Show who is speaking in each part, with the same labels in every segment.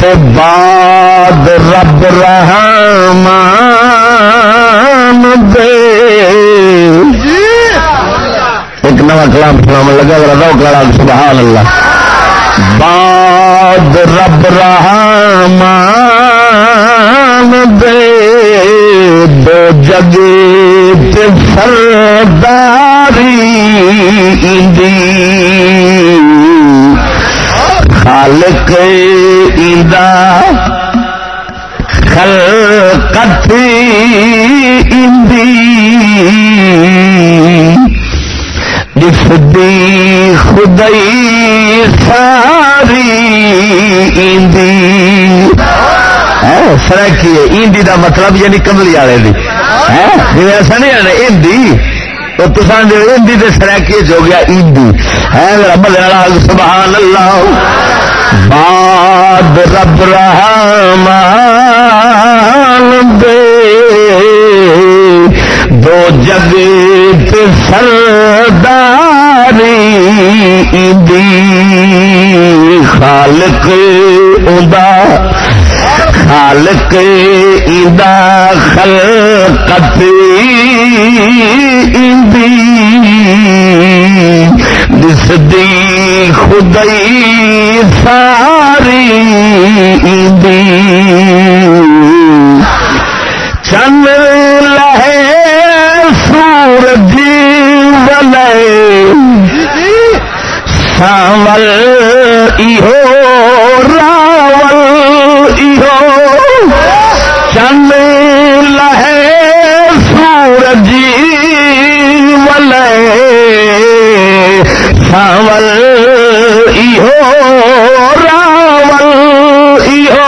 Speaker 1: بعد رب رحمان دے۔ ایک نواں کلام سلام لگا رو کلا سبحان اللہ۔ بعد رب رحمان دے۔ دو جگ سرداری دی۔ خالق ایندا خلقت اندی دفدی خدائی ساری اندی ہاں، سرکی ایندی دا مطلب یعنی کملی والے جی ایسا نہیں آنا ایندی۔ تو تصا ہندی سے سرکی ہو گیا ایندی۔ ہے رب سبحان اللہ باد رب رحمان دے۔ دو جگ سرداری دی خالق ادا خالق ادا خلقت دی دس دی خدائی ساری دی چند لہے سورج ولے، ساول ایہو راول چند لہے سورجی سورج ساول راول ایو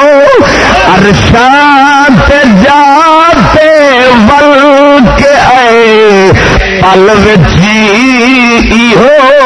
Speaker 1: ارشاد جاتے ول کے آئے۔ پل وچی جی ہو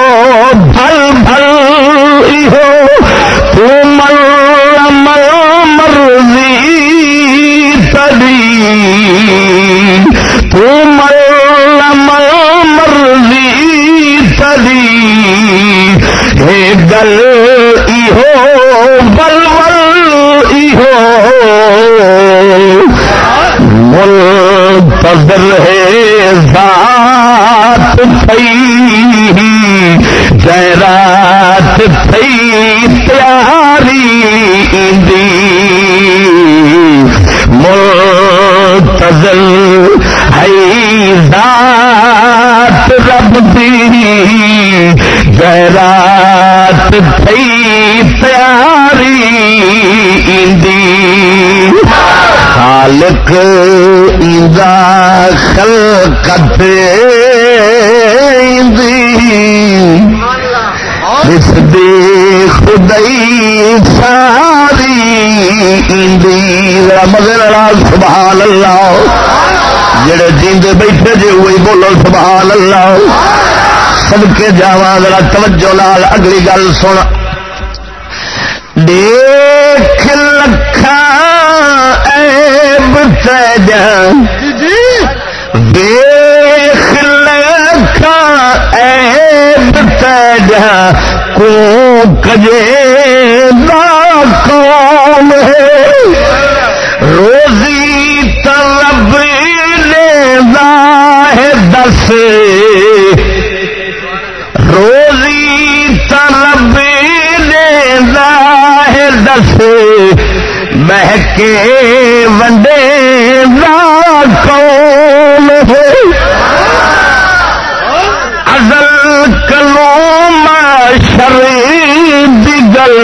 Speaker 1: جرات تھی پیاری خالق ایندا خلقت اس دی خدائی ساری مگر سبحان اللہ جڑے جیندے بیٹھے جی وہی بولو سبحان اللہ سب کے جاوا ذرا توجہ لال اگلی گل سن۔ دیکھ لکھا ایب تیجا دیکھ لکھا ایب تیجا کو کجے دا کون ہے؟ روزی طلب لے دا ہے دس۔ مہکے ونڈے کون ہے ازل کلوم شری گل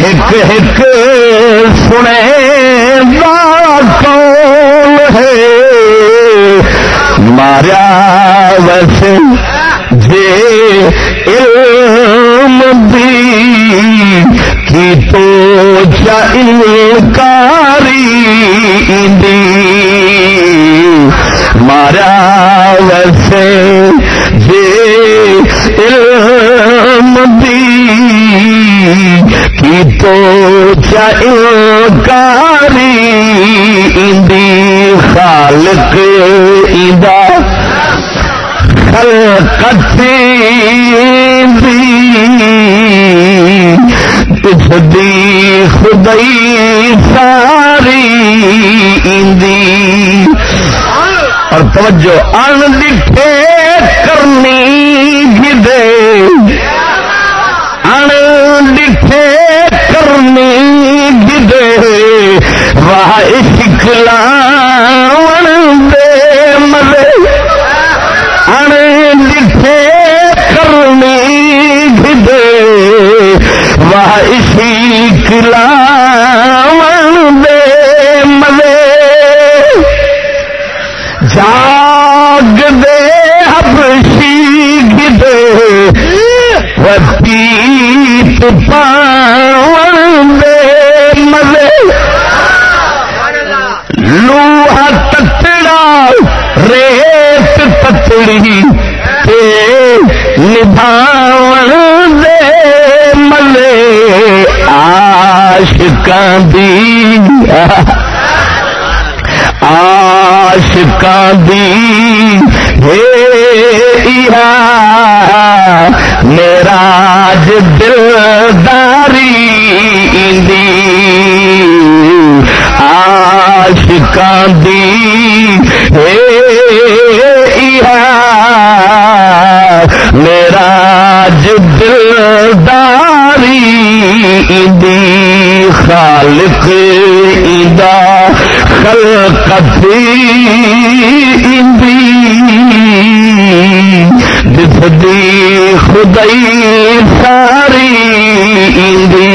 Speaker 1: ایک ایک سنے کون ہے مارا ویسے جے تو انکاری دی۔ مارا ویسے جے علم دی۔ کی تو انکاری دی۔ خالق ادا خلقت خودی دسدی خدائی ساری اندی اور توجہ ان لکھے کرنی گدے ان لکھے کرنی گدے واہ سکھلا سکھلا دے ملے جاگ دے حبشی گدے وپیت پاون دے ملے لوہا تتڑا ریت تتڑی تے نبھاون آشکان دی آشکان دی ہے میرا دلداری دی آشکان دی ہے میرا دلداری خالق ادا خلقتی دسدی خدائی ساری دی